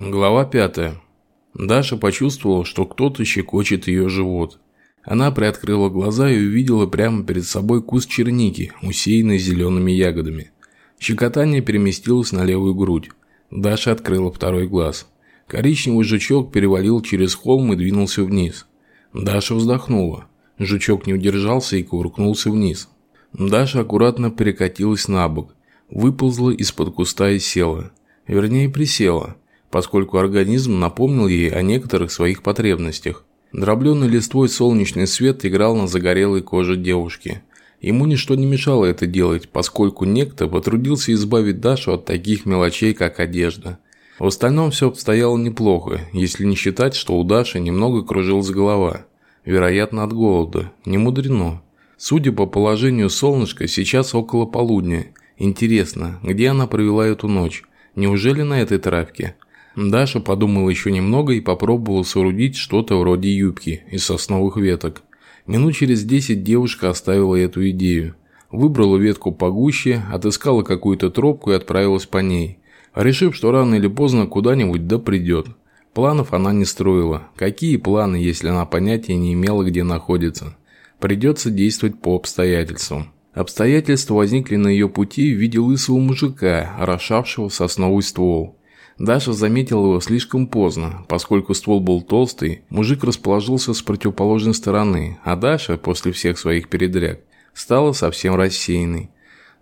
Глава пятая. Даша почувствовала, что кто-то щекочет ее живот. Она приоткрыла глаза и увидела прямо перед собой куст черники, усеянный зелеными ягодами. Щекотание переместилось на левую грудь. Даша открыла второй глаз. Коричневый жучок перевалил через холм и двинулся вниз. Даша вздохнула. Жучок не удержался и кувыркнулся вниз. Даша аккуратно перекатилась на бок, выползла из-под куста и села. Вернее, присела поскольку организм напомнил ей о некоторых своих потребностях. Дробленный листвой солнечный свет играл на загорелой коже девушки. Ему ничто не мешало это делать, поскольку некто потрудился избавить Дашу от таких мелочей, как одежда. В остальном все обстояло неплохо, если не считать, что у Даши немного кружилась голова. Вероятно, от голода. Не мудрено. Судя по положению солнышка, сейчас около полудня. Интересно, где она провела эту ночь? Неужели на этой травке? Даша подумала еще немного и попробовала соорудить что-то вроде юбки из сосновых веток. Минут через десять девушка оставила эту идею. Выбрала ветку погуще, отыскала какую-то тропку и отправилась по ней, решив, что рано или поздно куда-нибудь да придет. Планов она не строила. Какие планы, если она понятия не имела, где находится? Придется действовать по обстоятельствам. Обстоятельства возникли на ее пути в виде лысого мужика, орошавшего сосновый ствол. Даша заметила его слишком поздно, поскольку ствол был толстый, мужик расположился с противоположной стороны, а Даша, после всех своих передряг, стала совсем рассеянной.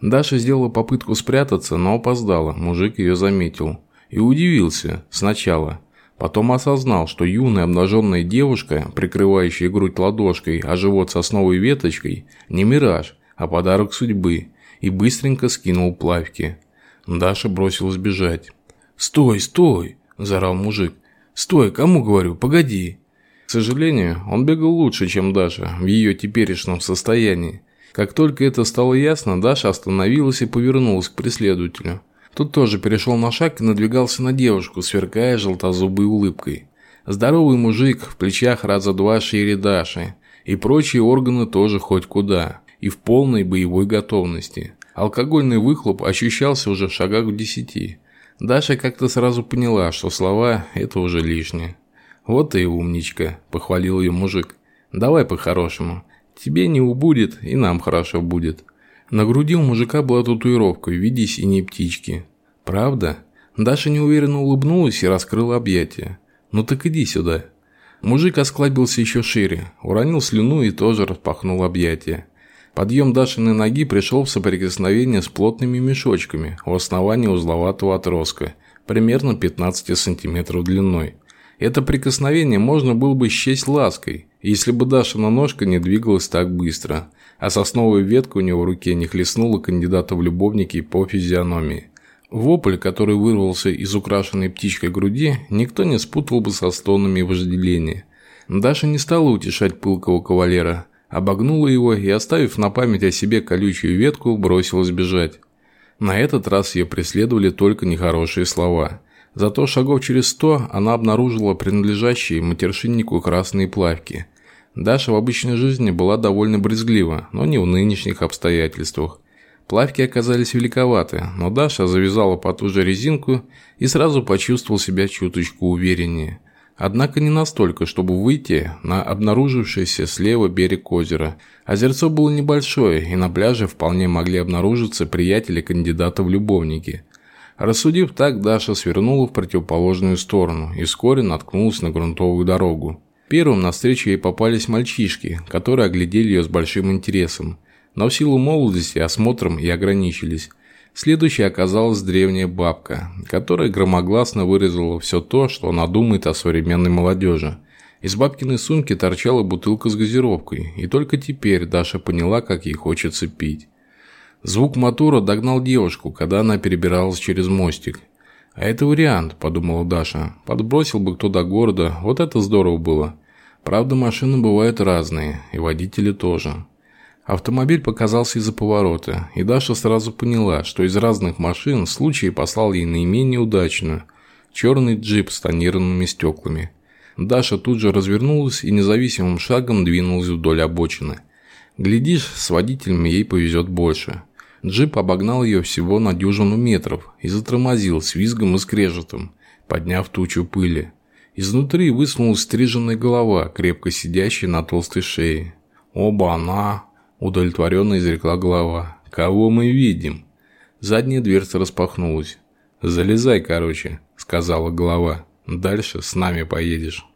Даша сделала попытку спрятаться, но опоздала, мужик ее заметил. И удивился, сначала. Потом осознал, что юная обнаженная девушка, прикрывающая грудь ладошкой, а живот сосновой веточкой, не мираж, а подарок судьбы, и быстренько скинул плавки. Даша бросилась бежать. «Стой, стой!» – заорал мужик. «Стой, кому говорю? Погоди!» К сожалению, он бегал лучше, чем Даша, в ее теперешнем состоянии. Как только это стало ясно, Даша остановилась и повернулась к преследователю. Тот тоже перешел на шаг и надвигался на девушку, сверкая желтозубой улыбкой. Здоровый мужик, в плечах раза два шире Даши. И прочие органы тоже хоть куда. И в полной боевой готовности. Алкогольный выхлоп ощущался уже в шагах в десяти. Даша как-то сразу поняла, что слова – это уже лишнее. «Вот и умничка», – похвалил ее мужик. «Давай по-хорошему. Тебе не убудет, и нам хорошо будет». На груди у мужика была татуировка в виде синей птички. «Правда?» Даша неуверенно улыбнулась и раскрыла объятия. «Ну так иди сюда». Мужик осклабился еще шире, уронил слюну и тоже распахнул объятия. Подъем Дашиной ноги пришел в соприкосновение с плотными мешочками у основания узловатого отростка, примерно 15 сантиметров длиной. Это прикосновение можно было бы счесть лаской, если бы Дашина ножка не двигалась так быстро, а сосновая ветка у него в руке не хлестнула кандидата в любовники по физиономии. Вопль, который вырвался из украшенной птичкой груди, никто не спутал бы со стонами вожделения. Даша не стала утешать пылкого кавалера – обогнула его и, оставив на память о себе колючую ветку, бросилась бежать. На этот раз ее преследовали только нехорошие слова. Зато шагов через сто она обнаружила принадлежащие матершиннику красные плавки. Даша в обычной жизни была довольно брезглива, но не в нынешних обстоятельствах. Плавки оказались великоваты, но Даша завязала потуже резинку и сразу почувствовал себя чуточку увереннее – Однако не настолько, чтобы выйти на обнаружившийся слева берег озера. Озерцо было небольшое, и на пляже вполне могли обнаружиться приятели кандидата в любовники. Рассудив так, Даша свернула в противоположную сторону и вскоре наткнулась на грунтовую дорогу. Первым навстречу ей попались мальчишки, которые оглядели ее с большим интересом, но в силу молодости осмотром и ограничились. Следующей оказалась древняя бабка, которая громогласно выразила все то, что она думает о современной молодежи. Из бабкиной сумки торчала бутылка с газировкой, и только теперь Даша поняла, как ей хочется пить. Звук мотора догнал девушку, когда она перебиралась через мостик. «А это вариант», – подумала Даша. «Подбросил бы кто до города, вот это здорово было. Правда, машины бывают разные, и водители тоже». Автомобиль показался из-за поворота, и Даша сразу поняла, что из разных машин случай послал ей наименее удачную – черный джип с тонированными стеклами. Даша тут же развернулась и независимым шагом двинулась вдоль обочины. Глядишь, с водителем ей повезет больше. Джип обогнал ее всего на дюжину метров и затормозил с визгом и скрежетом. подняв тучу пыли. Изнутри высунулась стриженная голова, крепко сидящая на толстой шее. «Оба-на!» – удовлетворенно изрекла голова. «Кого мы видим?» Задняя дверца распахнулась. «Залезай, короче», – сказала голова. «Дальше с нами поедешь».